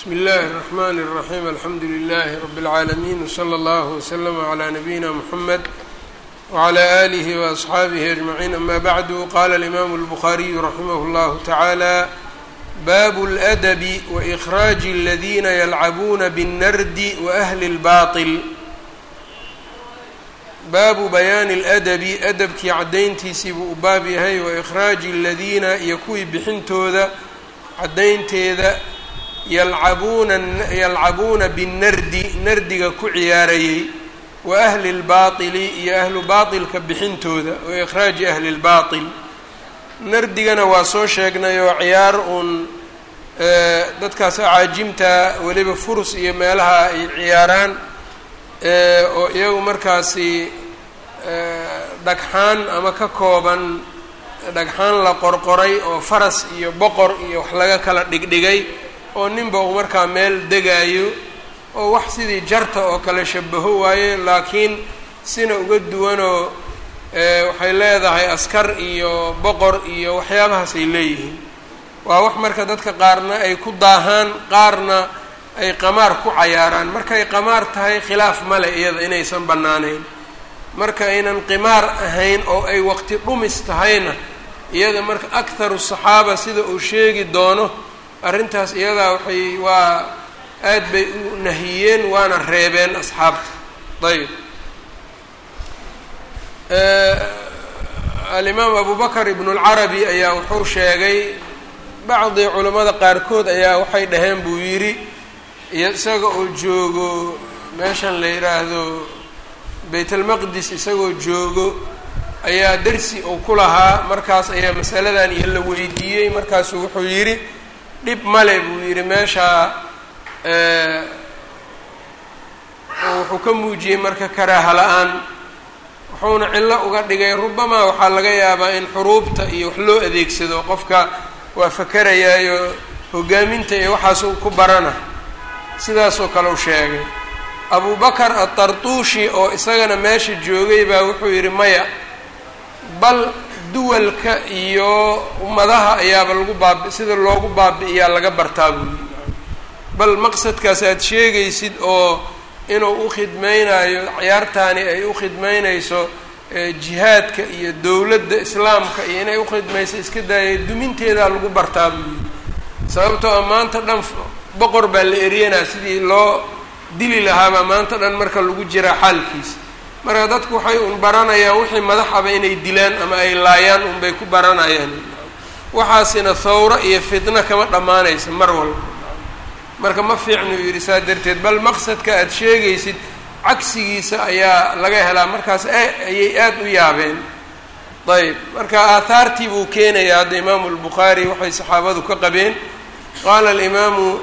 bsmi اllahi الرحmn الرaحيم alxamdu لlh رb العaalمين وslى اllه وslm عlى نabيina mحamed وعlى آlih وأصxaabih أجمعين ama bعd qala الإmam الbخariي raximh اllah taعalى bab الأdب وإkراج اldina yلcabuna bالnrd وأhli الbaطل baabu bayaani اlأdabi adabkii caddayntiisii buu u baab yahay waإkhraaji اladiina iyo kuwii bixintooda caddaynteeda yalcabuuna yalcabuuna binnardi nardiga ku ciyaarayey wa ahli اlbaaطili iyo ahlu baaطilka bixintooda wa ikhraaji ahli اlbaaطil nardigana waa soo sheegnay oo ciyaar uun dadkaas acaajimta weliba furus iyo meelaha ay ciyaaraan oo iyagu markaasi dhagxaan ama ka kooban dhagxaan la qorqoray oo faras iyo boqor iyo wax laga kala dhigdhigay oo ninba uu markaa meel degaayo oo wax sidii jarta oo kale shabaho waaye laakiin sina uga duwanoo waxay leedahay askar iyo boqor iyo waxyaabahaasay leeyihiin. Waa wax marka dadka qaarna ay ku daahaan qaarna ay qamaar ku cayaaraan. Markay qamaar tahay khilaaf male iyada inaysan bannaanayn. Marka aynan qimaar ahayn oo ay waqti dhumis tahayna iyada marka akharu saxaaba sida uu sheegi doono arrintaas iyadaa waxay waa aad bay u nahiyeen waana reebeen asxaabta. Ayb alimaam abu bakr ibnu lcarabi ayaa wuxuu sheegay bacdi culammada qaarkood ayaa waxay dhaheen buu yidhi iyo isaga oo joogo meeshan la yidhaahdo bayt almaqdis isagoo joogo ayaa dersi uu ku lahaa markaas ayaa masaladan iyo la weydiiyey markaasuu wuxuu yidhi dhib male buu yidhi meeshaa wuxuu ka muujiyey marka karaaha la'aan. Wuxuuna cillo uga dhigay rubamaa waxaa laga yaabaa in xuruubta iyo wax loo adeegsado qofka waa fakerayaayo hogaaminta iyo waxaas ku barana. Sidaasoo kale u sheegay abu bakar atartuushi oo isagana meesha joogay baa wuxuu yidhi maya bal duwalka iyo ummadaha ayaaba lagu baabi sida loogu baabi'iyaa laga bartaa buu yidhi bal maqsadkaas aad sheegaysid oo inuu u khidmaynayo ciyaartaani ay u khidmaynayso jihaadka iyo dowladda islaamka iyo inay ukhidmayso iska daayay duminteedaa lagu bartaa buu yidhi sababtoo a maanta dhan boqor baa la eryanaa sidii loo dili lahaabaa maanta dhan marka lagu jiraa xaalkiisa marka dadku waxay un baranayaan wixii madaxaba inay dilaan ama ay laayaan unbay ku baranayaan. Waxaasina thawro iyo fitno kama dhammaanaysa mar walba. Marka ma fiicnu yidhi saa darteed bal maqsadka aada sheegaysid cagsigiisa ayaa laga helaa. Markaas ayay aada u yaabeen. Ayb marka aahaartii buu keenayaa hadda imaamu lbukhaari waxay saxaabadu ka qabeen. Qaala alimaamu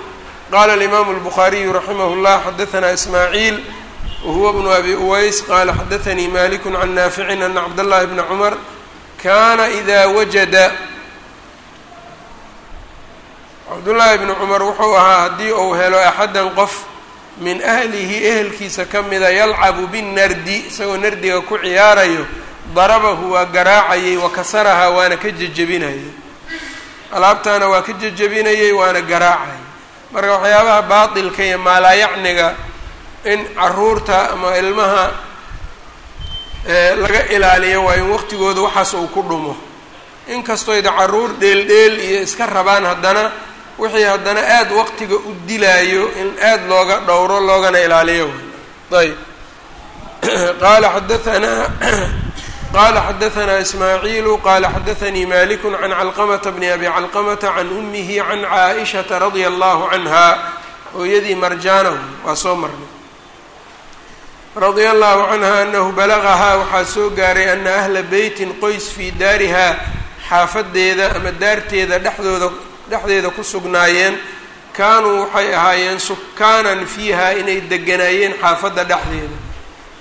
qala alimaamu albukhaariyu raximah llah xadaanaa ismaaciil wahuwa bnu abi uways qaala xadaanii maliku can naaficin ana cabdallahi bna cumar kana ida wajada cabdullaahi bni cumar wuxuu ahaa haddii uu helo axadan qof min ahlihi ehelkiisa ka mida yalcabu binnardi isagoo nardiga ku ciyaarayo darabahu waa garaacayay wa kasarahaa waana ka jejebinayay alaabtaana waa ka jejebinayay waana garaacayay marka waxyaabaha baatilka iyo maalaayacniga in carruurta ama ilmaha laga ilaaliyo waa in waqtigooda waxaas uu ku dhumo. Inkastoyda carruur dheeldheel iyo iska rabaan haddana wixii haddana aada waqtiga u dilaayo in aada looga dhowro loogana ilaaliyo. Ayb. Qaala xadaanaa qaala xadaanaa ismaaciilu qaala xadaanii maliku can calqamata bni abi calqamata can umihi can caaishata radia allahu canha hooyadii marjaanahu waa soo marnay radia allahu canha anahu balagahaa waxaa soo gaaray ana ahla beytin qoys fii daariha xaafadeeda ama daarteeda dhexdooda dhexdeeda ku sugnaayeen. Kaanuu waxay ahaayeen sukaanan fiiha inay deganaayeen xaafadda dhexdeeda.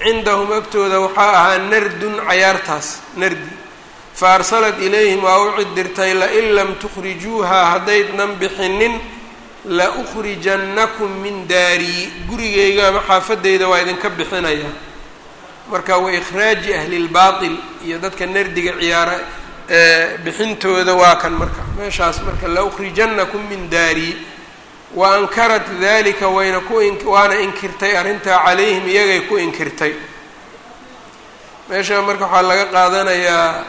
Cindahum agtooda waxaa ahaa nardun cayaartaas nardi. Fa arsalat ilayhim waa u cidirtay lain lam tukhrijuuhaa haddaydnan bixinin la ukhrijannakum min daarii gurigayga ama xaafadeyda waa idinka bixinaya. Marka wa ikhraaji ahli lbaatil iyo dadka nardiga ciyaara bixintooda waa kan marka. Meeshaas marka la ukhrijanakum min daari. Wa ankarat dalika wayna ku waana inkirtay arrintaa calayhim iyagay ku inkirtay. Meesha marka waxaa laga qaadanayaa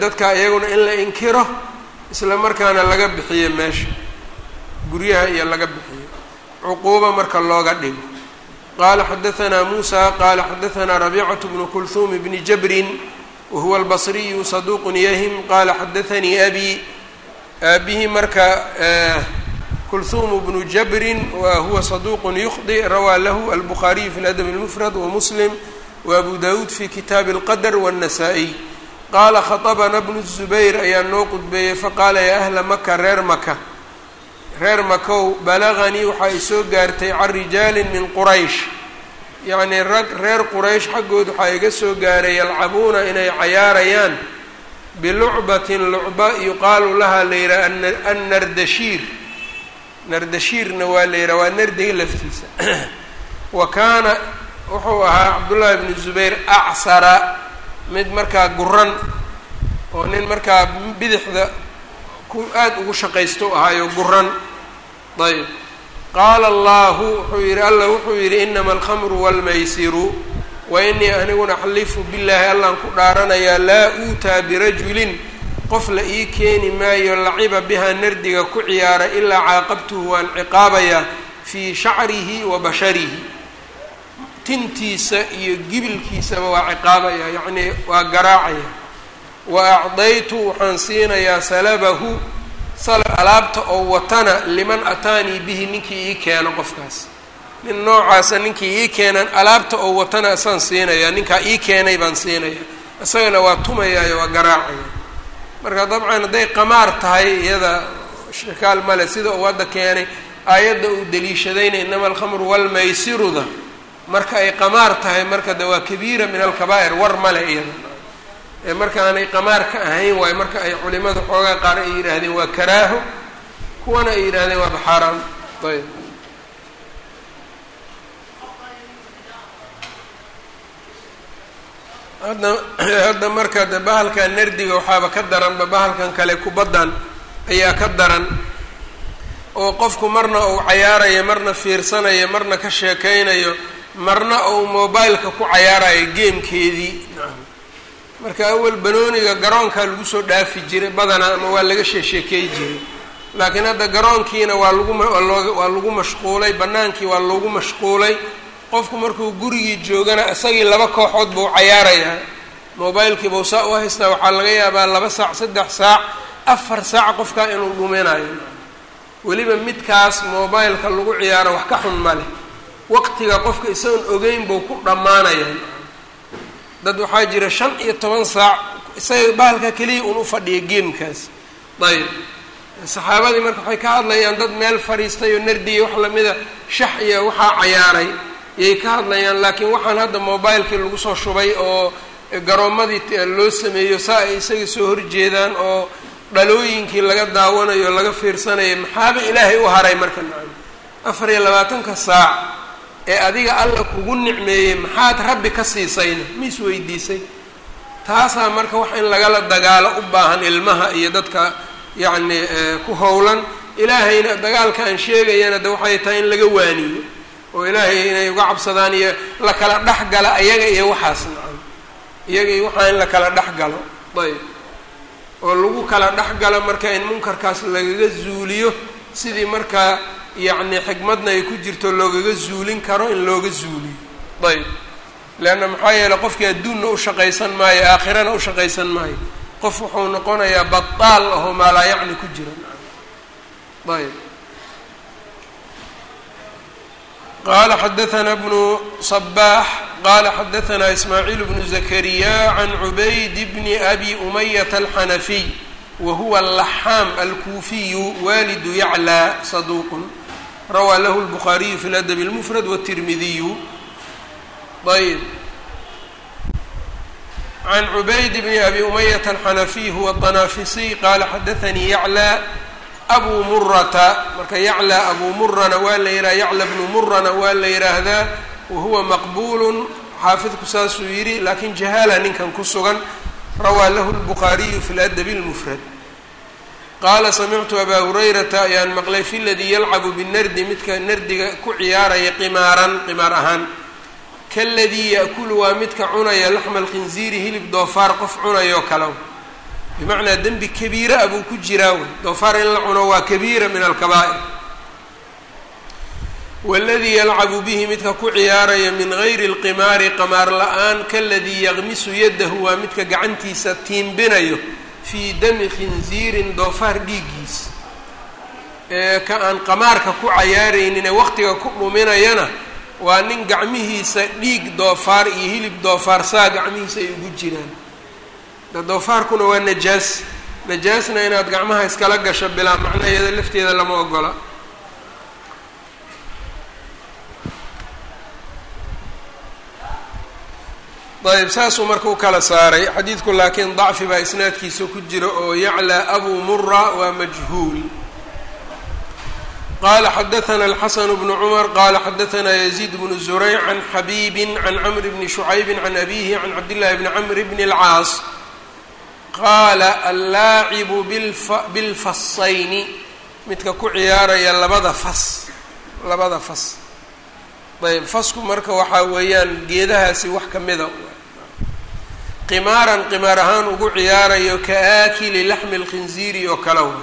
dadka iyaguna in la inkiro isla markaana laga bixiyo meesha guryaha iyo laga bixiyo cuquuba marka looga dhigo qaala xadahanaa muusa qaala xadahanaa rabiicatu bnu kulhuum bni jabrin wahuwa albasriyu saduuqun yahim qaala xadaanii abi aabihii marka kulhuum bnu jabrin wa huwa saduuqun yukhdi rawaa lahu albukhaariyu fi ladab اlmufrad wamuslim waabu dawuud fi kitaabi اlqadr wالnasaa-iy qaala khaطbana bnu zubayr ayaa noo qudbeeyey faqaala yaa ahla maka reer maka reer makow balaganii waxaa i soo gaartay can rijaalin min quraysh yacnii rag reer quraysh xaggood waxaa iga soo gaaray yalcabuuna inay cayaarayaan bilucbatin lucba yuqaalu lahaa la yidhaha annardashiir nardashiirna waa la yidhaha waa nardiga laftiisa wa kaana wuxuu ahaa cabdullaahi bnu zubayr acsara mid markaa guran oo nin markaa bidixda ku aada ugu shaqaysto ahaayo guran ayb qaala allahu wuxuu yidhi alla wuxuu yidhi inama alkhamru walmaysiru wa inii aniguna axlifu billaahi allaan ku dhaaranayaa laa uutaa birajulin qof la ii keeni maayo laciba bihaa nardiga ku ciyaara ilaa caaqabtuhu waan ciqaabayaa fii shacrihi wa basharihi tintiisa iyo gibilkiisaba waa ciqaabaya yacnii waa garaacaya. Wa acdaytu waxaan siinayaa salabahu alaabta oo watana liman ataanii bihi ninkii ii keeno qofkaas. Nin noocaasa ninkii ii keenan alaabta oo watana isaan siinaya ninkaa ii keenay baan siinaya isagana waa tumayaayo waa garaacaya. Marka dabcan hadday qamaar tahay iyada shakaal male sida uu hadda keenay aayadda uu daliishadayna inama alkhamru walmaysiruda marka ay qamaar tahay marka de waa kabiira min alkabaa'ir war male iyada. Ee markaanay qamaar ka ahayn waayo marka ay culimada xoogaa qaar ay yidhaahdeen waa karaaho kuwana ay yidhahdeen waa baxaaraam ayb. Hadda hadda marka de bahalkan nardiga waxaaba ka daranba bahalkan kale kubaddan ayaa ka daran. Oo qofku marna uu cayaarayo marna fiirsanayo marna ka sheekaynayo marna uu mobileka ku cayaarayo geemkeedii. Marka awal banooniga garoonkaa lagu soo dhaafi jiray badanaa ama waa laga sheesheekey jiray. Laakiin hadda garoonkiina waa lagu waa lagu mashquulay bannaankii waa loogu mashquulay. Qofku markuu gurigii joogana isagii laba kooxood buu cayaarayaa. Mobilkiibau saa u haystaa waxaa laga yaabaa laba saac saddex saac afar saac qofkaa inuu dhuminayo weliba midkaas mobileka lagu ciyaaro wax ka xun ma leh waqtiga qofka isagoon ogeyn buu ku dhammaanaya. Dad waxaa jira shan iyo toban saac isaga bahalka keliya un u fadhiya geemkaas. Ayb saxaabadii marka waxay ka hadlayaan dad meel fadhiistay oo nardiya wax lamida shax iyo waxaa cayaaray yay ka hadlayaan laakiin waxaan hadda mobilekii lagu soo shubay oo garoommadii loo sameeyo saa ay isaga soo horjeedaan oo dhalooyinkii laga daawanayo o laga fiirsanayo maxaaba ilaahay u haray marka nacam. Afar iyo labaatanka saac ee adiga alla kugu nicmeeyey maxaad rabbi ka siisayna? Ma is weydiisay. Taasaa marka wax in lagala dagaalo u baahan ilmaha iyo dadka yacni ku howlan. Ilaahayna dagaalka aan sheegayana de waxay tahay in laga waaniyo oo ilaahay inay uga cabsadaan iyo la kala dhex gala ayaga iyo waxaas nacam. Iyaga iyo waxaa in la kala dhex galo. Ayb oo lagu kala dhex galo marka in munkarkaas lagaga zuuliyo sidii markaa yacni xikmadna ay ku jirto loogaga zuulin karo in looga zuuliyo ayb leanna maxaa yeeley qofkii adduunna u shaqaysan maayo aakhirana u shaqaysan maayo qof wuxuu noqonayaa bataal ahoo maalaa yacni ku jira ayb qala xadaثna bnu صbax qala xadaثna ismaaciil bnu zakariya can cubayd bni abi umayata alxanafiy wa huwa laxaam alkuufiyu walidu yaclى saduuq rawaa lahu lbukhaariyu fi ladabi اlmufrad wالtirmidiyu ayb can cubayd bni abi umayata alxanafiy huwa الطanaafisiy qala xadaثanii yaclى abu murata marka yaclى abu murana waa la yidhaha yacla bnu murana waa la yidhaahdaa wahuwa maqbulu xaafidku saasuu yidhi lakin jahaala ninkan ku sugan rawaa lahu lbukhaariyu fi ladabi اlmufrad qaala samictu abaa hurayrata ayaan maqlay fi ladii yalcabu binardi midka nardiga ku ciyaaraya qimaaran qimaar ahaan. Kaladii yaakulu waa midka cunaya laxma alkhinziiri hilib doofaar qof cunayoo kale. Bimacnaa dembi kabiira a buu ku jiraa wey. Doofaar in la cuno waa kabiira min alkabaa'ir. Waladii yalcabu bihi midka ku ciyaaraya min gayri lqimaari qamaar la'aan. Kaladii yaqmisu yadahu waa midka gacantiisa tiimbinayo fii dami khinziirin doofaar dhiiggiis. Ee ka aan qamaarka ku cayaaraynin ee waqtiga ku dhuminayana waa nin gacmihiisa dhiig doofaar iyo hilib doofaar saa gacmihiisa ay ugu jiraan. Doofaarkuna waa najaas. Najaasna inaad gacmaha iskala gasho bilaa macnaheeda lafteeda lama ogola ayb saasuu marka u kala saaray xadiidku laakiin dacfi baa isnaadkiisa ku jira oo yaclى abu mura waa majhuul qala xadaثna الxasn bnu cmr qala xadaثna yزيid bnu zurayc can xabiibi can cmr bni شhucaybi can abihi can cabdالlahi bni cmr bni الcaas qaala allaacibu bilfasayni midka ku ciyaaraya labada fas labada fas ayb fasku marka waxaa weeyaan geedahaasi wax ka mida qimaaran qimaar ahaan ugu ciyaarayo ka aakili laxmi اlkhinziiri oo kale wa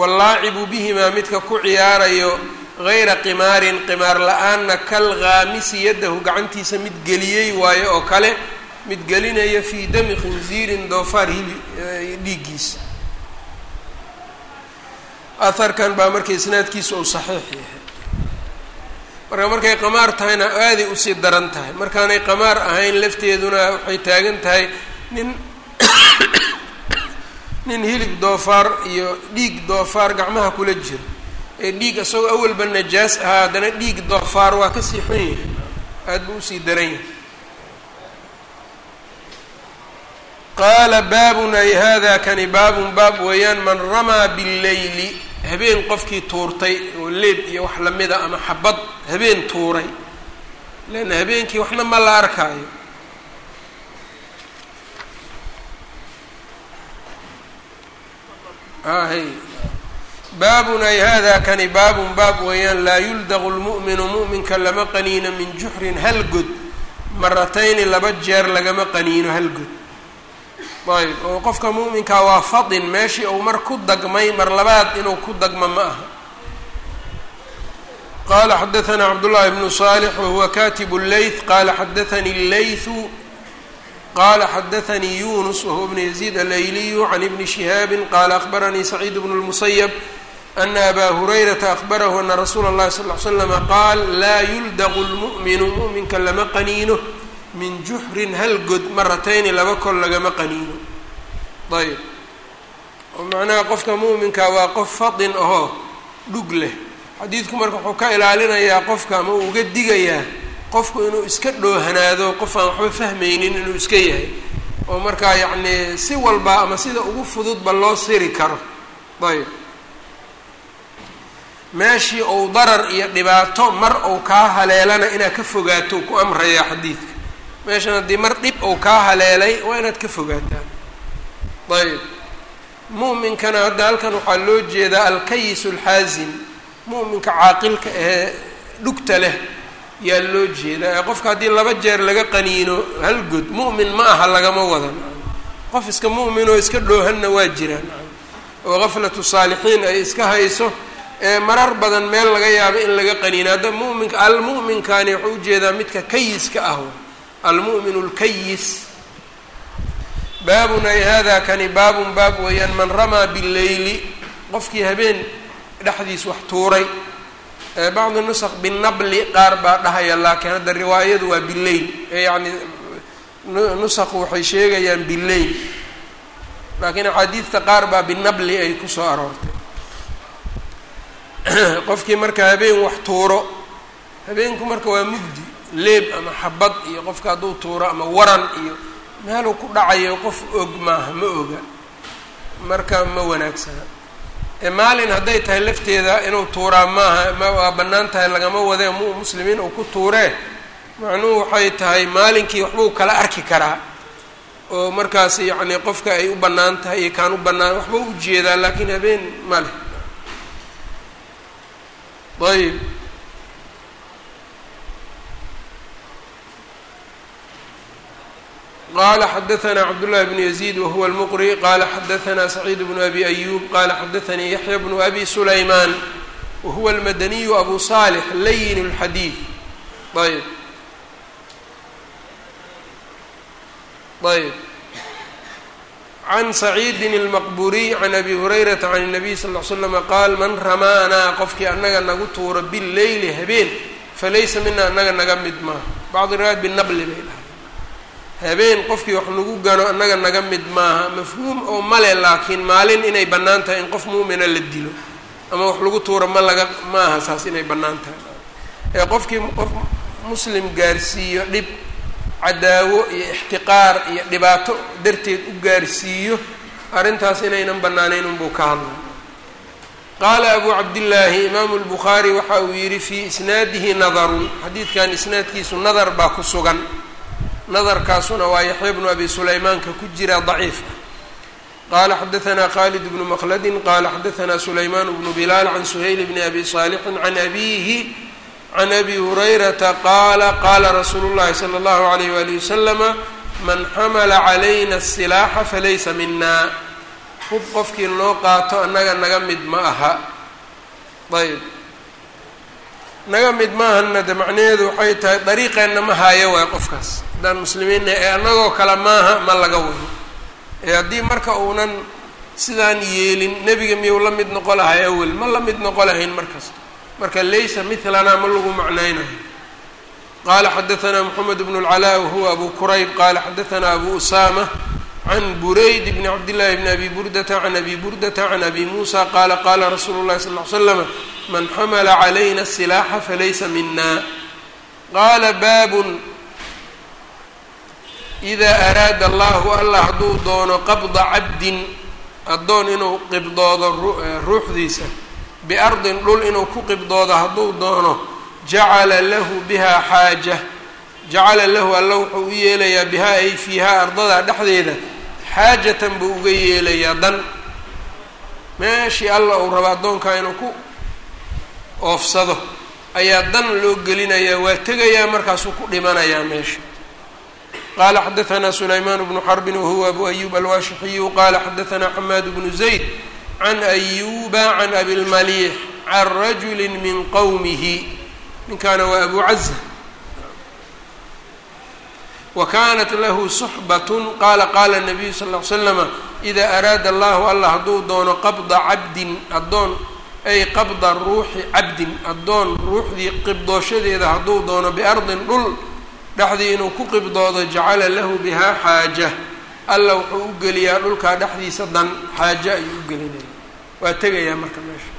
wallaacibu bihimaa midka ku ciyaarayo gayra qimaarin qimaar la'aanna kal ghaamisi yadahu gacantiisa mid geliyey waayo oo kale mid gelinaya fii dami khinziirin doofaar hili dhiiggiisa aharkan baa marka isnaadkiisa uu saxiix yahay marka markay qamaar tahayna aaday u sii daran tahay. Markaanay qamaar ahayn lafteeduna waxay taagan tahay nin nin hilib doofaar iyo dhiig doofaar gacmaha kula jiro. Ee dhiig isagoo awalba najaas ahaa haddana dhiig doofaar waa ka sii xun yahay. Aada buu u sii daran yahay. Qaala baabun ay hada kani baabun baab weeyaan man ramaa billeyli habeen qofkii tuurtay oo leeb iyo wax lamida ama xabad habeen tuuray. Leanna habeenkii waxna ma la arkaayo. Hay baabun ay hada kani baabun baab weeyaan laa yuldaqu lmu'minu mu'minka lama qaniino min juxrin hal god. Maratayni laba jeer lagama qaniino hal god ayb oo qofka mu'minkaa waa fadin meeshii uu mar ku dagmay mar labaad inuu ku dagmo ma aha qala xadaثna cabdالlahi bnu صالح wahuwa katib الleyth qala xadaثani الleyثu qala xadaثanii yunus wahuwa bn يزيid alayliyu can ibni شihaabi qala akhbaranii سacيid bn الmuسyب ana aba hurayrata akhbarahu ana rasuula الlahi sal ly slama qaal laa yuldaqu اlmu'minu mu'minka lama qaniino min juxrin hal god maratayni laba kol lagama qaniino ayb oo macnaha qofka mu'minka waa qof fadin ahoo dhug leh. Xadiidku marka wuxuu ka ilaalinayaa qofka ama uu uga digayaa qofku inuu iska dhoohanaado qof aan waxba fahmaynin inuu iska yahay. Oo markaa yacnii si walba ama sida ugu fududba loo siri karo. Ayb meeshii ou darar iyo dhibaato mar ou kaa haleelana inaad ka fogaato ku amrayaa xadiidka. Meeshan haddii mar dhib ou kaa haleelay waa inaad ka fogaataa ayb mu'minkana hadda halkan waxaa loo jeedaa alkayis alxaasim mu'minka caaqilka ee dhugta leh yaa loo jeedaa. Ee qofka haddii laba jeer laga qaniino hal god mu'min ma aha lagama wadan. Qof iska mu'min oo iska dhoohanna waa jiraan. Oo gaflatu saalixiin ay iska hayso ee marar badan meel laga yaabo in laga qaniino. Hadda mu'minka almu'minkaani wuxuu u jeedaa midka kayiska ah almu'minu lkayis baabun ay hada kani baabun baab weeyaan man ramaa bileyli qofkii habeen dhexdiis wax tuuray bacdi nusaq binabli qaar baa dhahaya laakiin hadda riwaayadu waa bileyl ee yacni nusaqu waxay sheegayaan bileyl laakiin axaadiidta qaar baa binabli ay ku soo aroortay. Qofkii marka habeen wax tuuro habeenku marka waa mugdi leeb ama xabad iyo qofka hadduu tuuro ama waran iyo meeluu ku dhacayo qof og maaha ma oga. Marka ma wanaagsana maalin hadday tahay lafteeda inuu tuuraa maaha ma waa bannaan tahay lagama wadee mu muslimiin uu ku tuuree macnuhu waxay tahay maalinkii waxbuu kala arki karaa? Oo markaas yacni qofka ay u bannaan tahay iyo kaan u bannaan waxba u jeedaa laakiin habeen ma leh. Ayb qala xadaثna cabdالlahi bn yaزيid wahuwa اlmqri qala xadaثna sacيid bn abi أyub qala xadaثanii yaحya bn abi sulayman wahuwa اlmadaniyu abu صالح layin الxadiiث ayb ayb can saciidin اlmaqburiy can abi hurayrata can الnabiy sal ll ly slm qaal man ramaanaa qofkii annaga nagu tuuro bileyli habeen falaysa mina annaga naga mid maaha bacdi riwaayat binabli bay dhahay habeen qofkii wax nagu gano annaga naga mid maaha mafhuum oo male laakiin maalin inay bannaan tahay in qof muumina la dilo. Ama wax lagu tuuro ma laga maaha saas inay bannaan tahay. Ee qofkii qof muslim gaarsiiyo dhib cadaawo iyo ixtiqaar iyo dhibaato darteed u gaarsiiyo arrintaas inaynan bannaaneyn unbuu ka hadlay. Qaala abu cabdillaahi imaamu lbukhaari waxa uu yidhi fii isnaadihi nadarun. Xadiidkan isnaadkiisu nadar baa ku sugan nadarkaasuna waa yaxya bnu abi sulaymaanka ku jira daciif ah qaala xadaanaa khaalid bnu maqhladin qaala xadaanaa sulaymaan bnu bilaal can suhayl bni abi saalixin can abiihi can abi hurayrata qaala qaala rasuulu llahi sala allahu alayh waalihi wasalama man xamala calayna asilaaxa falaysa mina hub qofkii noo qaato annaga naga mid ma aha. Ayb naga mid ma ahana de macnaheedu waxay tahay dariiqeenna ma haayo waay qofkaas haddaan muslimiinna ee annagoo kale maaha ma laga wado ee haddii marka uunan sidaan yeelin nebiga miyuu la mid noqo lahay awel ma la mid noqo lahayn markasta marka laysa milanaa ma lagu macnaynayo qaala xadaثna mxamed bn اlcalaa wahuwa abu kurayb qala xadaثna abu usama can burayd bni cabdillahi bni abi burdata can abi burdata can abi muusa qaala qaala rasuulu llahi sal ly slama man xamala calayna silaaxa falaysa mina qaala baabun idaa araada allahu allah hadduu doono qabda cabdin addoon inuu qibdoodo ruuxdiisa biardin dhul inuu ku qibdoodo hadduu doono jacala lahu bihaa xaaja jacala lahu alla wuxuu u yeelayaa bihaa ay fiihaa ardadaa dhexdeeda xaajatan buu uga yeelayaa dan meeshii alla uu rabo addoonkaa inuu ku oofsado ayaa dan loo gelinayaa waa tegayaa markaasuu ku dhimanayaa meesha qaala xadaثna sulaymaan bnu xarbin wahuwa abu ayub alwaashixiyu qaala xadaثna xamaad bnu zayd can ayuba can abilmaliix can rajuli min qowmihi ninkaana waa abu caza wa kanat lahu suxbat qaala qaala nabiyu sal ly slama idaa araada allahu allah hadduu doono qabda cabdin addoon ay qabda ruuxi cabdin addoon ruuxdii qibdooshadeeda hadduu doono biardin dhul dhexdii inuu ku qibdoodo jacala lahu bihaa xaaja. Alla wuxuu u geliyaa dhulkaa dhexdiisa dan xaaje ayuu u gelinaya. Waa tegayaa marka meesha.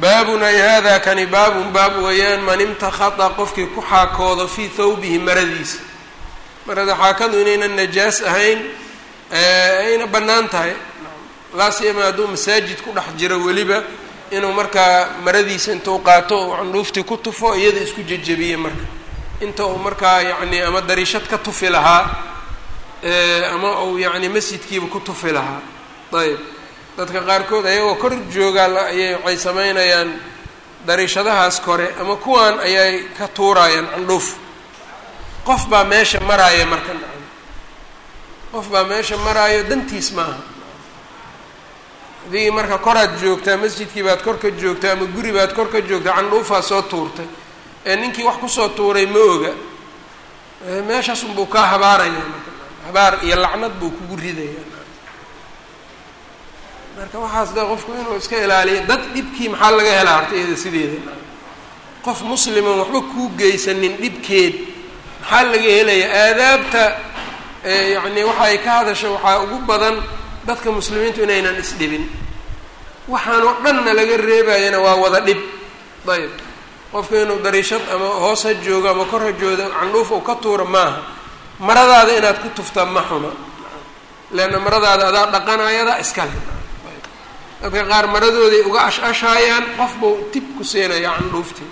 Baabun ay hada kani baabun baab weeyaan man imtakhada qofkii ku xaakoodo fii thawbihi maradiisa marada xaakadu inaynan najaas ahayn ayna bannaan tahay. Laasiyama hadduu masaajid ku dhex jiro weliba inuu markaa maradiisa intuu qaato uu candhuuftii ku tufo iyada isku jejebiye marka inta uu markaa yacni ama dariishad ka tufi lahaa ama uu yacni masjidkiiba ku tufi lahaa ayb dadka qaarkood ayagoo kor joogaa ayay waxay samaynayaan dariishadahaas kore ama kuwan ayay ka tuurayaan candhuuf. Qof baa meesha maraaya marka nacam qof baa meesha maraayo dantiis maaha adigii marka koraad joogtaa masjidkii baad kor ka joogtaa ama guri baad kor ka joogtaa candhuufaa soo tuurtay ee ninkii wax ku soo tuuray ma oga meeshaas unbuu kaa habaaraya habaar iyo lacnad buu kugu ridaya marka waxaas de qofku inuu iska ilaaliyo dad dhibkii maxaa laga helaa horta iyada sideeda? Qof musliman waxba kuu geysanin dhibkeed maxaa laga helaya aadaabta yacni waxa ay ka hadasha waxaa ugu badan dadka muslimiintu inaynan isdhibin waxaanoo dhanna laga reebayana waa wada dhib. Ayb qofka inuu dariishad ama hoos ha joogo ama kor ha joodo candhuuf uu ka tuura maaha. Maradaada inaad ku tuftaa ma xuna leanna maradaada adaa dhaqanayada iskale dadka qaar maradooday uga ash-ashaayaan qof bau tib ku siinayaa candhuuftii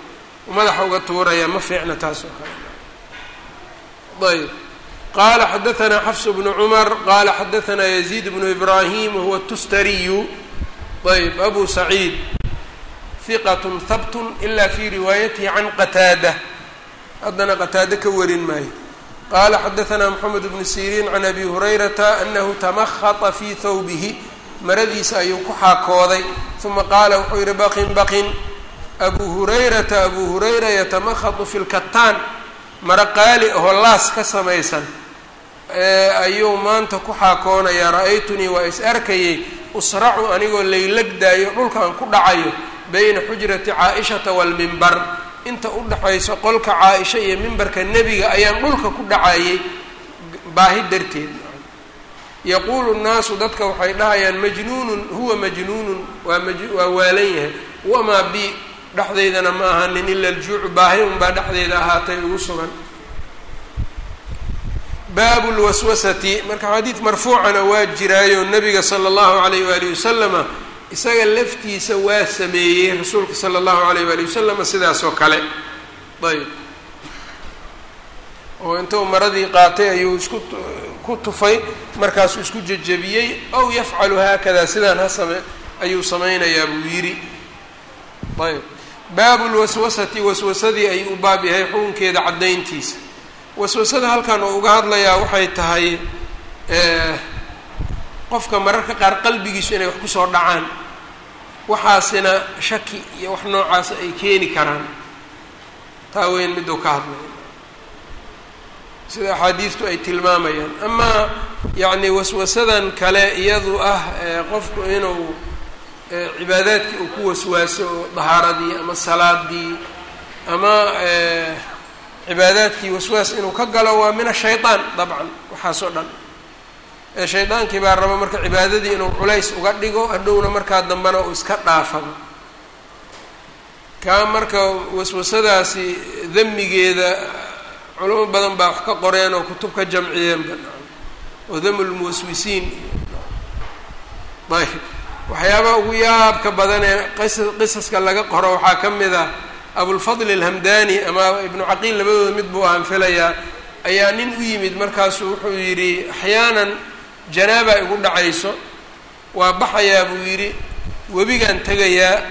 madaxa uga tuuraya ma fiicna taas kale. Ayb qaala xadaanaa xafs bnu cumar qaala xadaanaa yaziid bnu ibraahim wahuwa tustariyu. Ayb abu saciid hiqatun habtun ilaa fii riwaayatihi can qataada. Haddana qataade ka warin maayo. Qaala xadaanaa moxamed bnu siriin can abi hurayrata anahu tamakhata fii hawbihi maradiisa ayuu ku xaakooday. Uma qaala wuxuu yidhi baqin baqin. Abuu hurayrata abuu hurayra yatamakhatu fi lkataan mara qaali aho laas ka samaysan. Ayuu maanta ku xaakoonayaa ra'aytunii waa is arkayay usracu anigoo laylagdaayo dhulkaan ku dhacayo bayna xujrati caa-ishata waalmimbar inta u dhaxayso qolka caa-isha iyo mimbarka nebiga ayaan dhulka ku dhacayay baahi darteed. Yaquulu nnaasu dadka waxay dhahayaan majnuunun huwa majnuunun waa waa waalan yahay. Wamaa bi dhexdeydana ma ahanin ila aljuucu baahi unbaa dhexdeeda ahaatay ugu sugan. Baabu lwaswasati marka xadiid marfuucana waa jiraayo nabiga sala allahu alayh waalihi wasalama isaga laftiisa waa sameeyey rasuulka sala allahu alayh waalihi wasalama sidaas oo kale. Ayb oo intuu maradii qaatay ayuu isku ku tufay markaasuu isku jejebiyey ow yafcalu haakada sidaan ha same ayuu samaynayaa buu yidhi. Ayb baabu lwaswasati waswasadii ayuu u baab yahay xukunkeeda caddayntiisa. Waswasada halkan oo uga hadlayaa waxay tahay qofka mararka qaar qalbigiisu inay wax ku soo dhacaan waxaasina shaki iyo wax noocaas ay keeni karaan. Taa weyn miduu ka hadlaya sida axaadiistu ay tilmaamayaan. Amaa yacni waswasadan kale iyadu ah qofku inuu cibaadaadkii uu ku waswaaso dahaaradii ama salaadii ama cibaadaadkii waswaas inuu ka galo waa min ashayطaan dabcan waxaas oo dhan shaydaankii baa raba marka cibaadadii inuu culays uga dhigo hadhowna markaa dambena uu iska dhaafado kaa marka waswasadaasi damigeeda culamo badan baa wax ka qoreen oo kutub ka jamciyeenba oo dam lmuwaswisiin ayb waxyaabaha ugu yaabka badan ee qis qisaska laga qoro waxaa ka mid ah abulfadl alhamdani ama ibnu caqiil labadooda mid buu aanfilayaa ayaa nin u yimid markaasuu wuxuu yidhi axyaanan janaaba igu dhacayso waa baxayaa buu yidhi webigaan tegayaa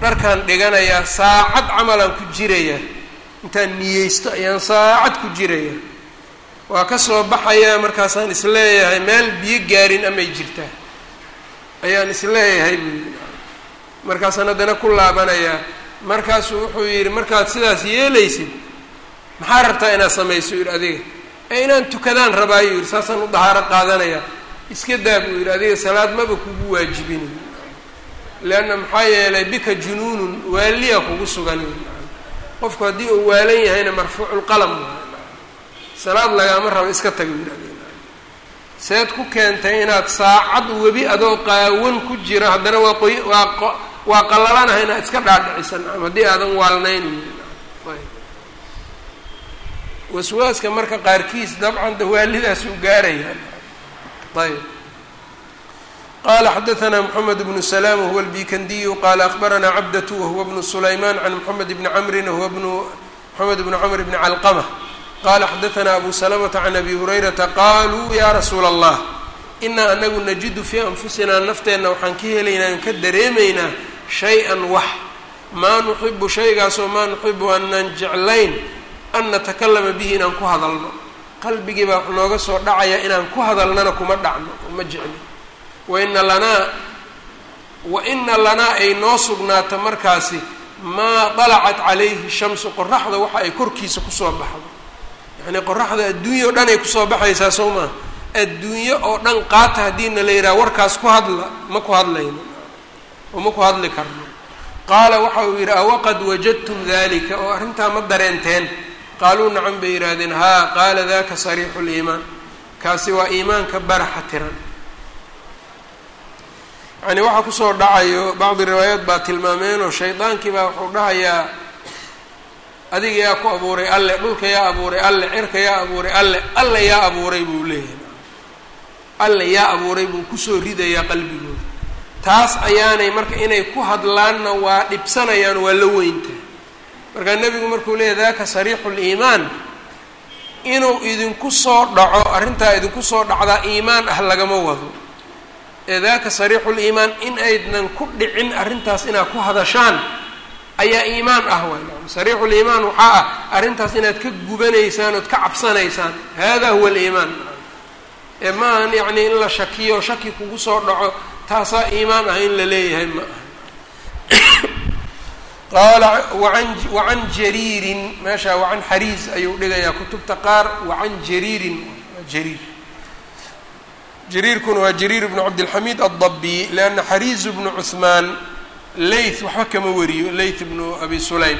dharkaan dhiganayaa saacad camalaan ku jirayaa. Intaan niyeysto ayaan saacad ku jiraya waa ka soo baxayaa markaasaan is leeyahay meel biyo gaarin amay jirtaa. Ayaan is leeyahay buu yidhi. Markaasaan haddana ku laabanayaa. Markaasuu wuxuu yidhi markaad sidaas yeelaysid maxaa rabtaa inaad samayso? Yidhi adiga ee inaan tukadaan rabaayuu yidhi saasaan u dahaaro qaadanayaa iska daa buu yidhi adiga salaad maba kugu waajibinayo leanna maxaa yeelay bika junuunun waaliya kugu sugan qofku haddii uu waalan yahayna marfuuculqalam salaad lagaama rabo iska taga yidhi. Adiga seed ku keentay inaad saacad webi adoo qaawan ku jira haddana waa qoy waa waa qalalanahay inaad iska dhaadhicisan. Haddii aadan waalnayn waswaaska marka qaarkiis dabcan dawaalidaas u gaarayaan ayb qala xadaثna mحamed bnu slاm whuwa اlbikandiyu qala akbarana cabdة wahuwa bnu sulayman can mxamed bni cmri wahuwa bnu mxamed bn cmr bni calqmة qala xadaثna abu slmةa can abi hurayrata qaluu ya rasuula الlah inaa anagu najidu fii anfusinaa nafteenna waxaan ka helaynaa ka dareemaynaa shay-an wax maa nuxibu shaygaasoo maa nuxibu anaan jeclayn an natakalama bihi inaan ku hadalno qalbigii baa nooga soo dhacaya inaan ku hadalnana kuma dhacno uma jecli. Waina lanaa wa ina lanaa ay noo sugnaata markaasi maa dalacat calayhi shamsu qoraxda waxa ay korkiisa ku soo baxdo. Yacnii qoraxda adduunya oo dhan ay ku soo baxaysaa soo maa adduunyo oo dhan qaata haddiina la yidhaha warkaas ku hadla ma ku hadlayno. Oo ma ku hadli karno. Qaala waxa uu yidhi awaqad wajadtum dalika oo arrintaa ma dareenteen qaaluu nacan bay yidhaahdeen haa qaala daka sariixu liimaan kaasi waa iimaanka baraxa tiran yani waxaa ku soo dhacayo bacdi riwaayaat baa tilmaameenoo shaydaankii baa wuxuu dhahayaa adiga yaa ku abuuray alle dhulka yaa abuuray alle cirka yaa abuuray alle alle yaa abuuray buu leeyahay alle yaa abuuray buu ku soo ridayaa qalbigooda taas ayaanay marka inay ku hadlaanna waa dhibsanayaan waa la weynta markaa nebigu markuu leeyahy daka sariixu liimaan inuu idinku soo dhaco arrintaa idinku soo dhacdaa iimaan ah lagama wado. Ee daaka sariixu liimaan in aydnan ku dhicin arrintaas inaad ku hadashaan ayaa iimaan ah waay. Sariixu liimaan waxaa ah arrintaas inaad ka gubanaysaan ood ka cabsanaysaan. Hada huwa aliimaan. Ee ma ahan yacni in la shakiyo shaki kugu soo dhaco taasaa iimaan ah in la leeyahay ma aha qaala wacan jariirin meeshaa wacan xariis ayuu dhigayaa kutubta qaar wacan jariirin jariir jariirkuna waa jariir bnu cabdilxamiid addabi lianna xariis bnu cuhmaan leyth waxba kama wariyo leyth bnu abi sulaym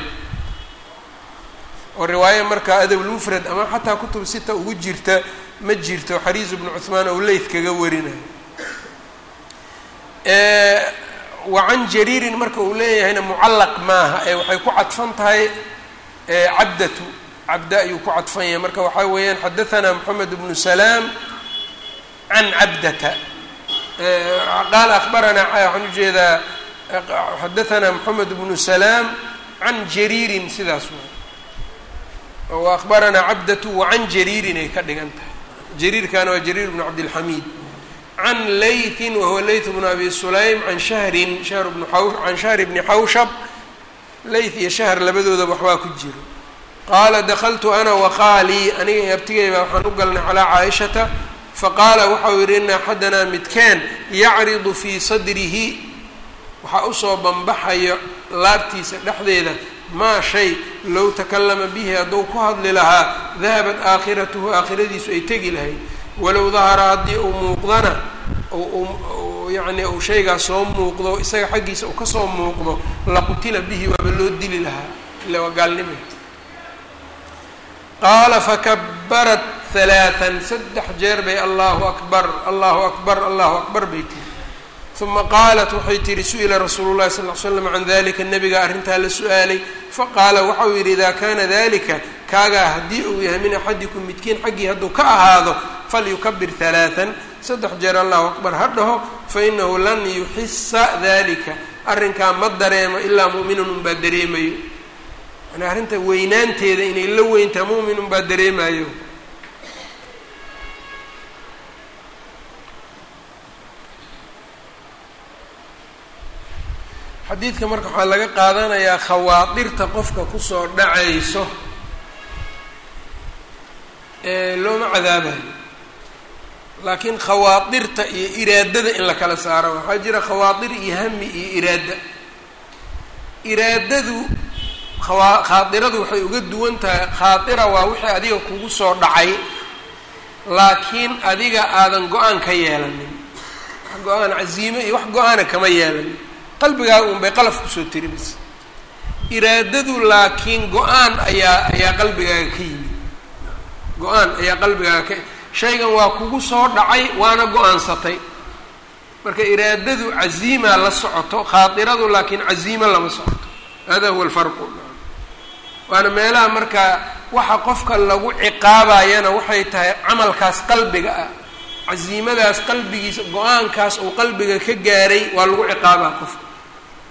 oo riwaaye markaa adabulmufrad ama xataa kutub sita ugu jirta ma jirto xariis bnu cuhmaan ou leyth kaga warinayo wacan jariirin marka uu leeyahayna mucallaq maaha ee waxay ku cadfan tahay cabdatu. Cabda ayuu ku cadfan yahay. Marka waxaa weeyaan xadahanaa moxamed bnu salaam can cabdata. Qaala akhbaranaa waxaan u jeedaa xadahanaa moxamed bnu salaam can jariirin sidaas wa akhbaranaa cabdatu wacan jariirin ay ka dhigan tahay. Jariirkaana waa jariir bnu cabdilxamiid can laytin wahuwa layt bnu abi sulaym can shahrin shahr bnu can shahri bni xawshab layth iyo shahr labadoodaba waxbaa ku jiro qaala dakaltu ana waqaalii aniga iyo abtigayba waxaan u galnay calaa caaishata faqaala waxau yidhi ina axadanaa midkeen yacridu fii sadrihi waxaa u soo banbaxayo laabtiisa dhexdeeda maa shay low takallama bihi hadduu ku hadli lahaa dahabat aakhiratuhu aakhiradiisu ay tegi lahayd walow dahara haddii uu muuqdana yani uu shaygaas soo muuqdo isaga xaggiisa uu ka soo muuqdo laqutila bihi waaba loo dili lahaa ila waa gaalnime qaala fakabarat halaatan saddex jeer bay allahu akbar allahu akbar allahu akbar bay tiri uma qaalat waxay tihi su'ila rasuulu llahi sal l slam can dalika nabiga arrintaa la su'aalay faqaala waxau yidhi idaa kaana dalika kaagaa haddii uu yahay min axadikum midkiin xaggii hadduu ka ahaado falyukabir halaatan saddex jeer allahu akbar ha dhaho fainahu lan yuxisa dalika arrinkaa ma dareemo ilaa mu'minun unbaa dareemayo yani arrinta weynaanteeda inay la weyntaa mu'min unbaa dareemayo xadiidka marka waxaa laga qaadanayaa khawaadirta qofka ku soo dhacayso looma cadaabayo. Laakiin khawaadirta iyo iraadada in la kala saaro waxaa jira khawaadir iyo hami iyo iraada. Iraadadu khawa khaadiradu waxay uga duwan tahay khaatira waa wixii adiga kugu soo dhacay laakiin adiga aadan go'aan ka yeelanin. Wax go'aan casiime iyo wax go'aana kama yeelanin qalbigaaga un bay qalaf ku soo tiri bis iraadadu laakiin go'aan ayaa ayaa qalbigaaga ka yimid. Go'aan ayaa qalbigaaga ka shaygan waa kugu soo dhacay waana go'aansatay marka iraadadu caziimaa la socoto khaadiradu laakiin caziimo lama socoto. Hada huwa alfarqu. Waana meelaha marka waxa qofka lagu ciqaabayana waxay tahay camalkaas qalbiga ah. Caziimadaas qalbigiisa go'aankaas uu qalbiga ka gaaray waa lagu ciqaabaa qofka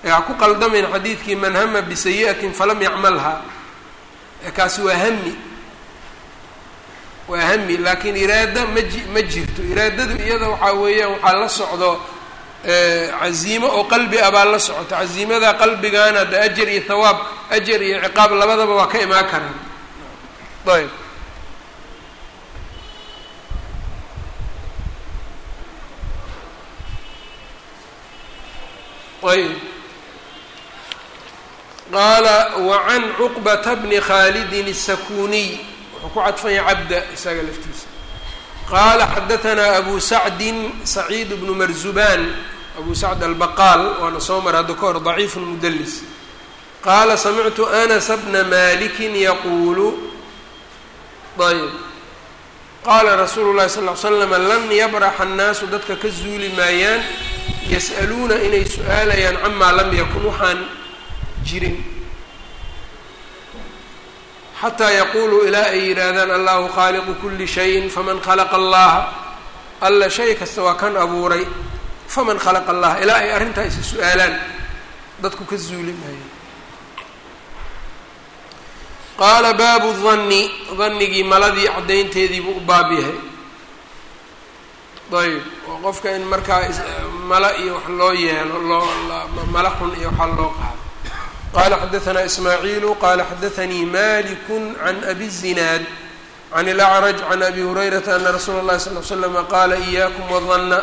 ha ku qaldamin xadiidkii man hama bisayi'atin falam yacmalha. Kaasi waa hami waa hami laakiin iraada ma ji ma jirto. Iraadadu iyada waxaa weeyaan waxaa la socdo caziimo oo qalbi ah baa la socota. Caziimada qalbigaana de ajar iyo thawaab ajar iyo ciqaab labadaba waa ka imaan karaan. Ayb. Ayb qaala wacan cuqbata bni khaalidin الsakuniy wuxuu ku cadfanya cabda isaga laftiisa. Qaala xadaanaa abu sacdin saciid bnu marzuban abu sacd albaqaal waana soo mara hadda ka hor daciif mudlis qaala samictu anasa bna maliki yaquulu. Ayb qaala rasuulu llahi sal l slama lan yabraxa annaasu dadka ka zuuli maayaan yas'aluuna inay su'aalayaan camaa lam yakun waxaan jirin. Xataa yaquuluu ilaa ay yidhaahdaan allahu khaaliqu kuli shayin faman khalaqa allaha. Alla shay kasta waa kan abuuray faman khalaqa allaha. Ilaa ay arrintaa isa su'aalaan dadku ka zuuli maayaan qaala baabu danni dannigii maladii caddaynteedii buu u baab yahay. Ayb oo qofka in markaa mala iyo wax loo yeelo loo mala xun iyo waxaa loo qaado qala xadaثna ismaaciilu qala xadaثanii maliku can abi الzinaad can اlأcraj can abi hurayrata ana rasuula اllahi sal l slama qaala إiyaakum wadanna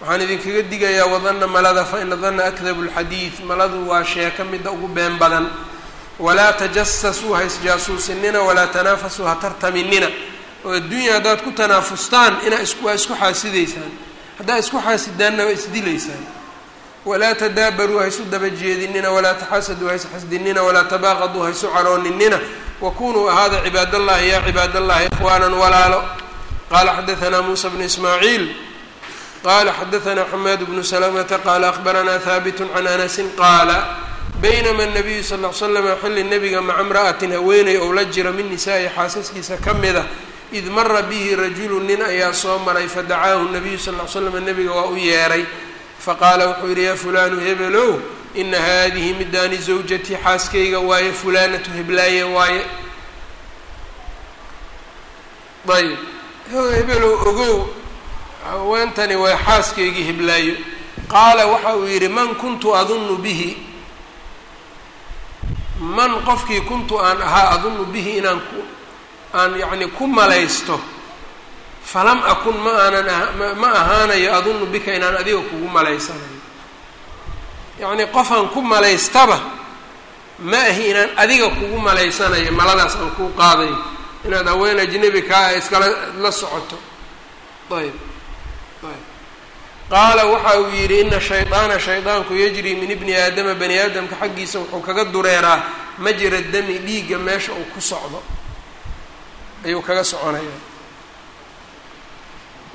waxaan idinkaga digayaa wadanna malada faina danna akdabu اlxadiid maladu waa sheeka midda ugu been badan walaa tajasasuu ha isjaasuusinina walaa tanaafasuu ha tartaminina oo adduunya haddaad ku tanaafustaan inaa waa isku xaasidaysaan haddaad isku xaasidaanna waa isdilaysaan walaa tadaabaruu ha isu daba jeedinina walaa taxasaduu ha is xasdinina walaa tabaaqaduu ha isu carooninina wakunuu ahaada cibaadallahi yaa cibaadallahi ikhwaanan walaalo. Qaala xadaanaa muusa bnu ismaaciil. Qala xadaanaa xamaad bnu salamata qaala akhbaranaa haabit can anasin qaala baynama nabiyu sal l slama xilli nebiga maca imra'atin haweeney ou la jiro min nisaa'i xaasaskiisa ka mida id mara bihi rajulu nin ayaa soo maray fadacaahu nabiyu sal l slam nebiga waa u yeeray faqaala wuxuu yidhi yaa fulaanu hebelow ina haadihi midaani zawjatii xaaskayga waaye fulaanatu heblaaye waaye ayb hebelow ogow haweentani waa xaaskaygii heblaayo qaala waxa uu yidhi man kuntu adunnu bihi man qofkii kuntu aan ahaa adunnu bihi inaan ku aan yacni ku malaysto falam akun ma aanan ma ahaanayo adunnu bika inaan adiga kugu malaysanayo yacnii qofaan ku malaystaba ma ahi inaan adiga kugu malaysanayo maladaas aan kuu qaadayo inaad haween ajnebi kaa iskala la socoto. Ayb ayb. Qaala waxa uu yidhi ina shaydaana shaydaanku yajri min ibni aadama bani aadamka xaggiisa wuxuu kaga dureeraa. Majra dami dhiigga meesha uu ku socdo. Ayuu kaga soconayaa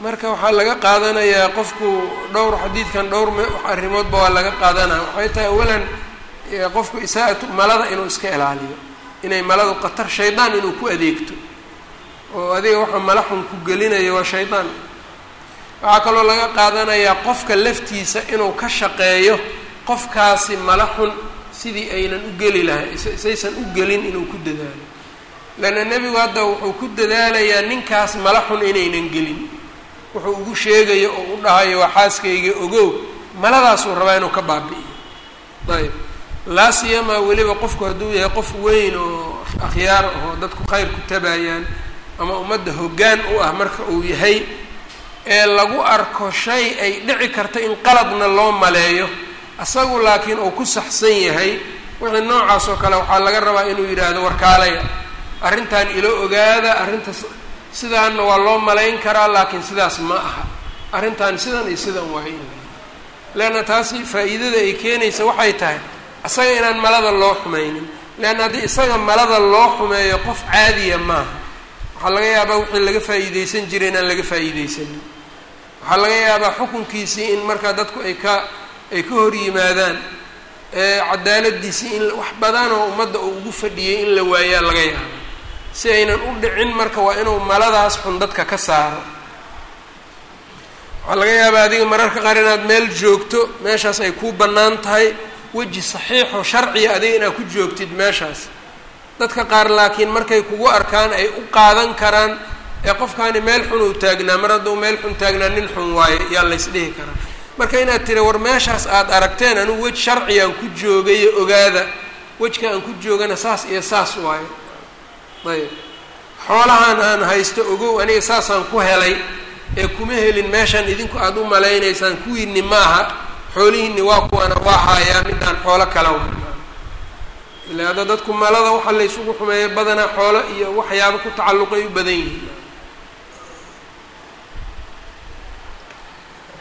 marka waxaa laga qaadanayaa qofku dhowr xadiidkan dhowr arrimoodba waa laga qaadanaya waxay tahay awalan qofku isaa-atu malada inuu iska ilaaliyo inay maladu qatar shaydaan inuu ku adeegto. Oo adiga waxa mala xun ku gelinayo waa shaydaan. Waxaa kaloo laga qaadanayaa qofka laftiisa inuu ka shaqeeyo qofkaasi mala xun sidii aynan u geli lahay saysan u gelin inuu ku dadaalo. Leanna nebigu hadda wuxuu ku dadaalayaa ninkaas mala xun inaynan gelin wuxuu ugu sheegayo oo u dhahayo waa xaaskayga ogow maladaasuu rabaa inuu ka baabi'iyo. Ayb laa siyamaa weliba qofku hadduu yahay qof weyn oo akhyaar ahoo dadku khayr ku tabayaan ama ummadda hoggaan u ah marka uu yahay ee lagu arko shay ay dhici karta in qaladna loo maleeyo asagu laakiin uu ku saxsan yahay wixii noocaas oo kale waxaa laga rabaa inuu yidhaahdo warkaalaya arrintan ilo ogaada arrintas sidaanna waa loo malayn karaa laakiin sidaas ma aha. Arrintan sidan iyo sidan in leanna taasi faa'iidada ay keenaysa waxay tahay isaga inaan malada loo xumaynin. Leanna haddii isaga malada loo xumeeyo qof caadiya maaha. Waxaa laga yaabaa wixii laga faa'iideysan jiray inaan laga faa'iideysanin waxaa laga yaabaa xukunkiisii in markaa dadku ay ka ay ka hor yimaadaan cadaaladiisii in wax badan oo ummadda uu ugu fadhiyey in la waayaa laga yaaba si aynan u dhicin marka waa inuu maladaas xun dadka ka saaro. Waxaa laga yaabaa adiga mararka qaar inaad meel joogto meeshaas ay kuu bannaan tahay weji saxiixoo sharciya adiga inaad ku joogtid meeshaas. Dadka qaar laakiin markay kugu arkaan ay u qaadan karaan ee qofkaani meel xun uu taagnaa mar hadduu meel xun taagnaa nin xun waaye yaa laysdhihi karaa. Marka inaad tira war meeshaas aada aragteen anugu wej sharcigaan ku joogayo ogaada wejka aan ku joogana saas iyo saas waayo ayb xoolahan aan haysto ogow aniga saasaan ku helay ee kuma helin meeshaan idinku aada u malaynaysaan kuwiini maaha xoolihiini waa kuwaana waa haayaa midaan xoolo kala wa ila hadda dadku malada waxaa la ysugu xumeeya badanaa xoolo iyo waxyaaba ku tacalluqay u badan yihiin.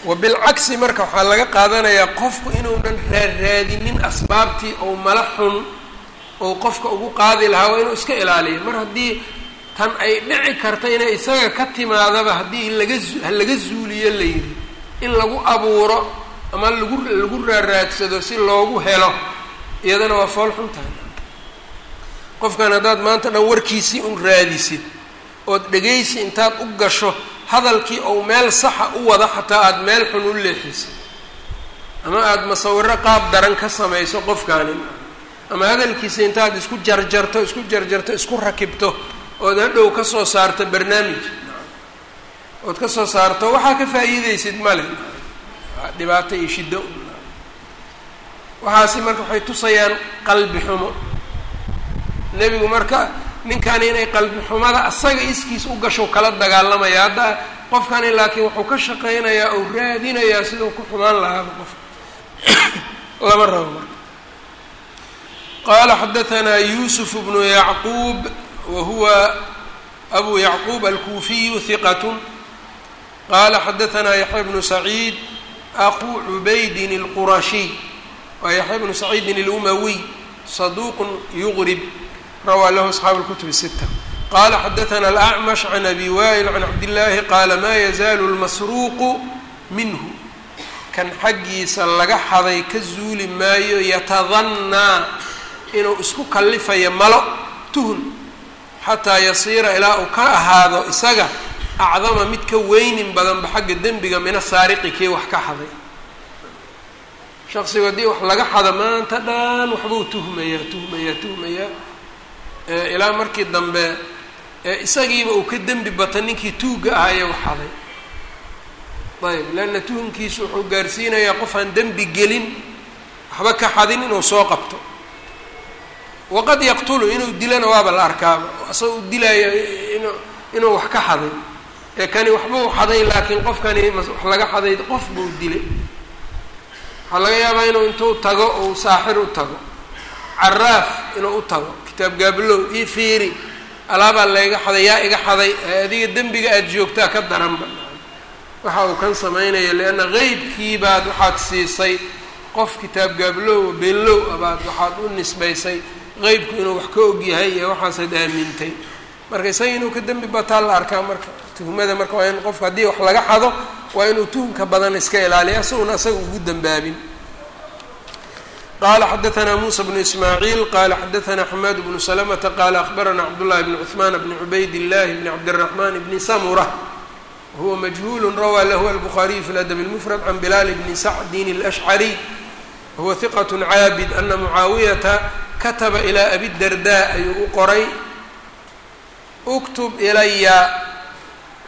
Wa bilcagsi marka waxaa laga qaadanayaa qofku inuunan raarraadinin asbaabtii ou mala xun ou qofka ugu qaadi lahaa waa inuu iska ilaaliyo. Mar haddii tan ay dhici karta inay isaga ka timaadaba haddii laga laga zuuliyo la yidhi in lagu abuuro ama lagu lagu raarraadsado si loogu helo iyadana waa fool xun tahay. Qofkan haddaad maanta dhan warkiisii un raadisid ood dhegaysi intaad u gasho hadalkii ou meel saxa u wada xataa aada meel xun u leexisid ama aada masawiro qaab daran ka samayso qofkaani ama hadalkiisa intaad isku jarjarto isku jarjarto isku rakibto ood hadhow ka soo saarto barnaamij. Ood ka soo saarto waxaa ka faa'iideysid male dhibaato iyo shiddo. Waxaasi marka waxay tusayaan qalbi xumo. Nebigu marka ninkani inay qalbi xumada asaga iskiis u gasho kala dagaalamaya hadda qofkani laakiin wuxuu ka shaqaynayaa ou raadinayaa sidau ku xumaan lahaaba qof. Lama rabo marka qala xadaثna yusuf bnu yacquub wa huwa abu yacquub alkuufiyu hiqat qala xadaثna yaxya bnu saciid akuu cubaydin اlqurashiy waa yaxya bnu saciidin اlumawiy saduq yugrib rawaa lahu asxaabu اlkutub الsita qala xadaثna alأcmash can abi wa'il can cabdillaahi qaala ma yazaalu اlmasruuqu minhu kan xaggiisa laga xaday ka zuuli maayo yatadannaa inuu isku kallifayo malo tuhun xataa yasiira ilaa uu ka ahaado isaga acdama mid ka weynin badanba xagga dembiga mina saariqi kii wax ka xaday. Shaqsigu haddii wax laga xado maanta dhan waxbuu tuhmayaa tuhmayaa tuhmayaa ilaa markii dambe isagiiba uu ka dembi bata ninkii tuugga ahaaye wax xaday. Ayb leanna tuhunkiisu wuxuu gaarsiinayaa qof aan dembi gelin waxba ka xadin inuu soo qabto waqad yaqtulu inuu dilana waaba la arkaaba asagoo u dilaayo inu inuu wax ka xaday. Ee kani waxbuu xaday laakiin qofkani wax laga xaday qof buu dilay. Waxaa laga yaabaa inuu intuu tago ou saaxir u tago. Caraaf inuu u tago. Kitaab gaablow io fiiri alaabaa layga xaday yaa iga xaday adiga dembiga aada joogtaa ka daranba waxa uu kan samaynaya lianna qeybkii baad waxaad siisay. Qof kitaab gaablow beenlow abaad waxaad u nisbaysay qeybku inuu wax ka og yahay iyo waxaasaad aamintay marka isaga inuu ka dembi bataa la arkaa marka tuhmada marka waa in qofka haddii wax laga xado waa inuu tuhumka badan iska ilaaliya asaguna asaga ugu dembaabin qala xadaثna muسى بن ismاعيل qala xadaثna xmad بن سلمةa qala أخbarana cbdاللahi بن cثman بن عubayd الlahi بن cabdالرحمن بن smرة whuwa majhul rawى lah الbخariي fi الأdب المفrد can بlal بn sacdin الأشcrي wahuwa ثiqة caabid ana mعaawiyaةa kataba ilaa abi abidardaa ayuu u qoray. Uktub ilaya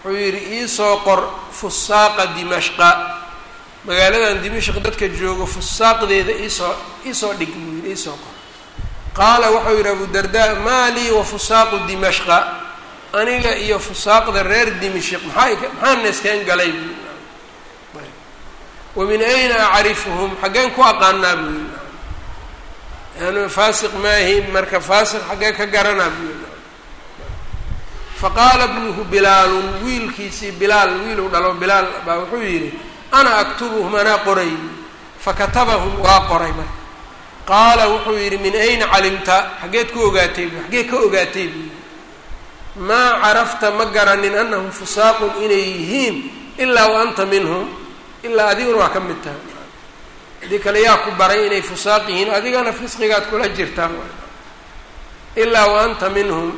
wuxuu yidhi iisoo qor fusaaqa dimashqa. Magaaladan dimashq dadka joogo fusaaqdeeda iisoo iisoo dhig buu yidhi iisoo qor. Qaala wuxuu yidhi abudardaa maa lii wa fusaaqu dimashqa? Aniga iyo fusaaqda reer dimashq maxaa maxaana iskaen galay? Buu wa min ayna acrifuhum? Xaggeen ku aqaanaa buu yidhi yani faasiq maahin marka faasiq xaggee ka garanaa buu yidhi faqaala bnuhu bilaalun wiilkiisii bilaal wiiluu dhalo bilaal baa wuxuu yidhi ana aktubuhum anaa qoray fakatabahum waa qoray marka qaala wuxuu yidhi min ayna calimta xaggeed ku ogaatay bu xaggee ka ogaatay buu yidhi maa carafta ma garanin anahum fusaaqun inay yihiin ilaa wa anta minhum ilaa adiguna waa ka mid tahay haddii kale yaa ku baray inay fusaaq yihiin adigana fisqigaad kula jirtaa ilaa wa anta minhum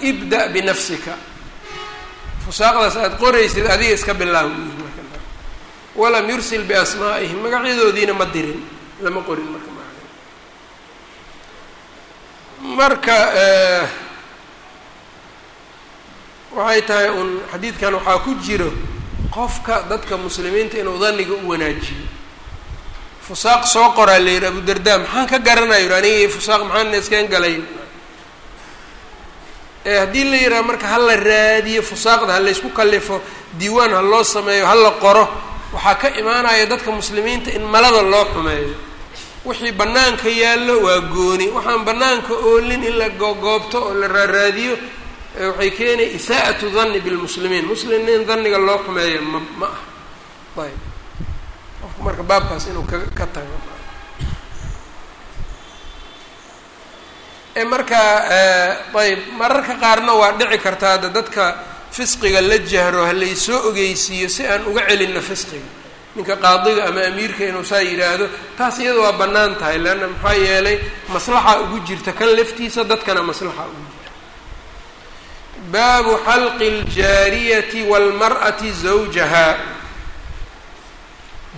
ibda binafsika. Fusaaqdaas aada qoraysid adiga iska bilaaw walam yursil biasmaa'ihim magacyadoodiina ma dirin lama qorin marka marka waxay tahay un xadiidkan waxaa ku jiro qofka dadka muslimiinta inuu daniga u wanaajiyo fusaaq soo qoraa la yidhi abudarda maxaan ka garanayo? Anigii fusaaq maxaana iskeen galay haddii la yidhaha marka ha la raadiyo fusaaqda ha laysku kalifo diiwaan ha loo sameeyo ha la qoro waxaa ka imaanaya dadka muslimiinta in malada loo xumeeyo. Wixii bannaanka yaallo waa gooni. Waxaan bannaanka oolin in la gogoobto oo la raaraadiyo waxay keenaya isaa'atu danni bilmuslimiin muslimiin. Danniga loo xumeeyo ma ma ah. Ayb marka baabkaas inuu ka ka tago. Marka ayb mararka qaarna waa dhici kartaa hadda dadka fisqiga la jahro ha laysoo ogeysiiyo si aan uga celinno fisqiga. Ninka qaadiga ama amiirka inuu saa yidhaahdo taas iyada waa bannaan tahay leanna maxaa yeelay maslaxa ugu jirta kan laftiisa dadkana maslaxa ugu jirta. Baabu xalqi aljaariyati waalmar'ati zawjaha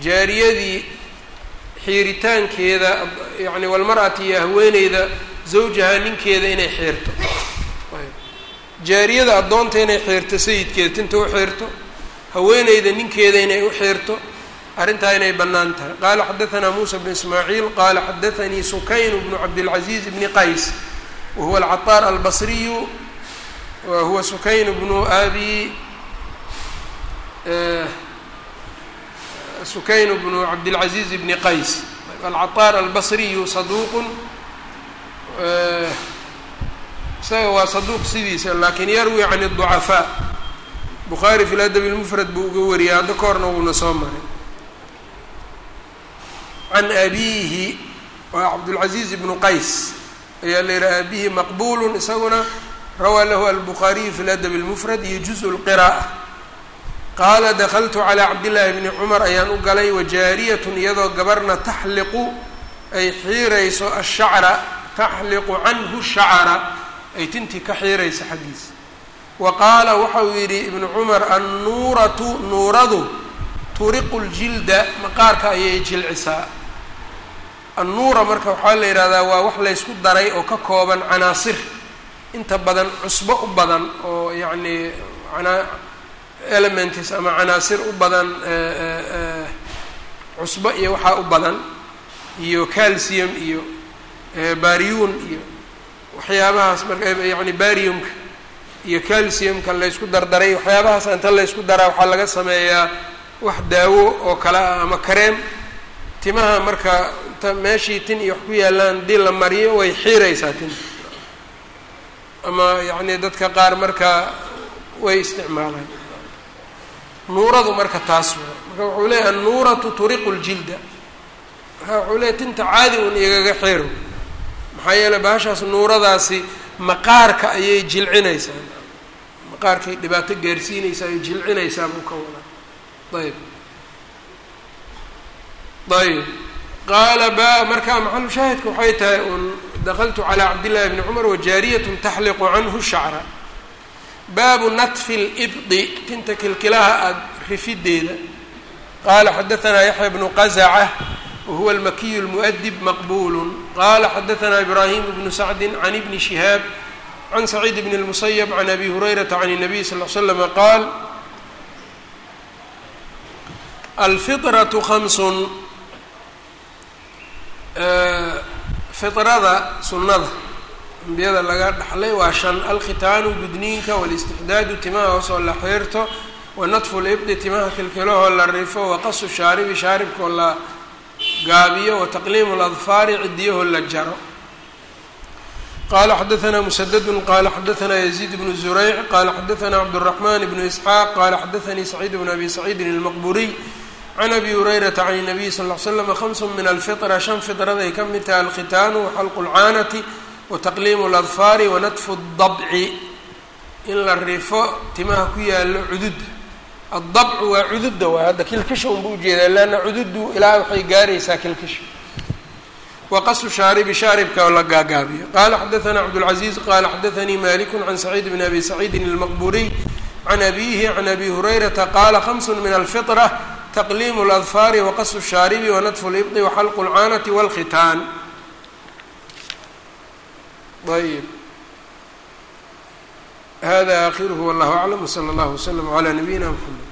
jaariyadii xiiritaankeeda yani walmar-ati iyo haweeneyda zawjaha ninkeeda inay xiirto. Jaariyada addoonta inay xiirto sayidkeeda tinta u xiirto haweeneyda ninkeeda inay u xiirto arrintaa inay bannaan tahay. Qaala xadaanaa muusa bnu ismaaciil qaala xadaanii sukayn bnu cabdilcaziiz bni qays wa huwa alcaطaar albasriyu wa huwa sukayn bnu abi sukayn bnu cabdilcaziiz bni qays alcaطaar albasriyu saduuqun isaga waa saduuq sidiisa lakin yarwi can الضucafaa bukhaari fi ladab اlmufrad buu uga wariyay hadda ka horna wuuna soo maray can abiihi waa cabdulcaziiz bnu qays ayaa la yihaha abihi maqbulu isaguna rawaa lahu albukhaariyu fi ladab اlmufrad iyo juزء اlqiraaءة qaala dakltu calىa cabdillaahi bni cumar ayaan u galay wajaariyatun iyadoo gabarna taxliqu ay xiirayso ashacra taxliqu canhu shacra ay tintii ka xiiraysa xaggiisa wa qaala waxa uu yidhi ibnu cumar annuuratu nuuradu turiqu ljilda maqaarka ayay jilcisaa. Annuura marka waxaa la yidhahdaa waa wax laysku daray oo ka kooban canaasir. Inta badan cusbo u badan oo yacni anaa elements ama canaasir u badan cusbo iyo waxaa u badan iyo calcium iyo baryun iyo waxyaabahaas marka yani bariumka iyo calciumka laysku dardaray waxyaabahaas inta laysku daraa waxaa laga sameeyaa wax daawo oo kale ah ama kareem. Timaha marka inta meeshii tin iyo wax ku yaallaan haddii la mariyo way xiiraysaa tin. Ama yacni dadka qaar marka way isticmaalaan nuuradu marka taas waa marka wuxuu leeyahy annuuratu turiqu ljilda marka wuxuu leeyahy tinta caadi un igaga xeero maxaa yeeley bahashaas nuuradaasi maqaarka ayay jilcinaysaa. Maqaarkay dhibaato gaarsiinaysaa ay jilcinaysaa buu ka wadaa. Ayb ayb qaala ba marka maxalu shaahidka waxay tahay un dakaltu calىa cabdillahi bni cumar wajaariyatun taxliqu canhu shacra baabu natfi libdi tinta kilkilaha aada rifideeda qaala xadaanaa yaxya bnu qazaca whuwa almakiyu اlmuؤdib maqbulu qala xadaثna ibrahim bnu sacdi can ibni shihaab can saciid bn اlmusayb can abi hurayrata can الnabiy sal ll slm qaal alfiطraةu hamsun fiطrada sunada ambiyada laga dhaxlay waa shan alkhitaanu gudniinka walistixdaadu timaha hoosoo la xiirto wanadfu libdi timaha kilkilahoo la rifo waqasu shaaribi shaaribkoo la gaabiyo wataqliimu ladfaari ciddiyahoo la jaro. Qala xadaanaa musadadu qala xadaanaa yaziid bnu zurayc qala xadaanaa cabduraxman bnu isxaaq qala xadaanii saciid bn abi saciidin almaqburiy can abi hurayrata can nabiy sal l slam hamsu min alfira shan fidraday ka mid taha alkhitaanu waxalqulcaanati wataqliimu اladfaari wanatfu الdabci in la rifo timaha ku yaalo cududda addabcu waa cududda waa hadda kilkisha unba ujeedaa leanna cududdu ilaa waxay gaaraysaa kilkisha waqasu shaaribi shaaribka oo la gaagaabiyo qaala xadaثna cabdالcaزiiz qala xadaثanii maliku can saciid bn abi saciidin اlmaqburiy can abihi can abi hurayrata qaala hamsu min alfiطrة taqliimu اladfaari waqasu shaaribi wanatfu libdi waxalqu اlcaanati wاlkhitaan ayb hada akhiruhu wallah aclam wslى اllah wslm عlى nabiyina mxamed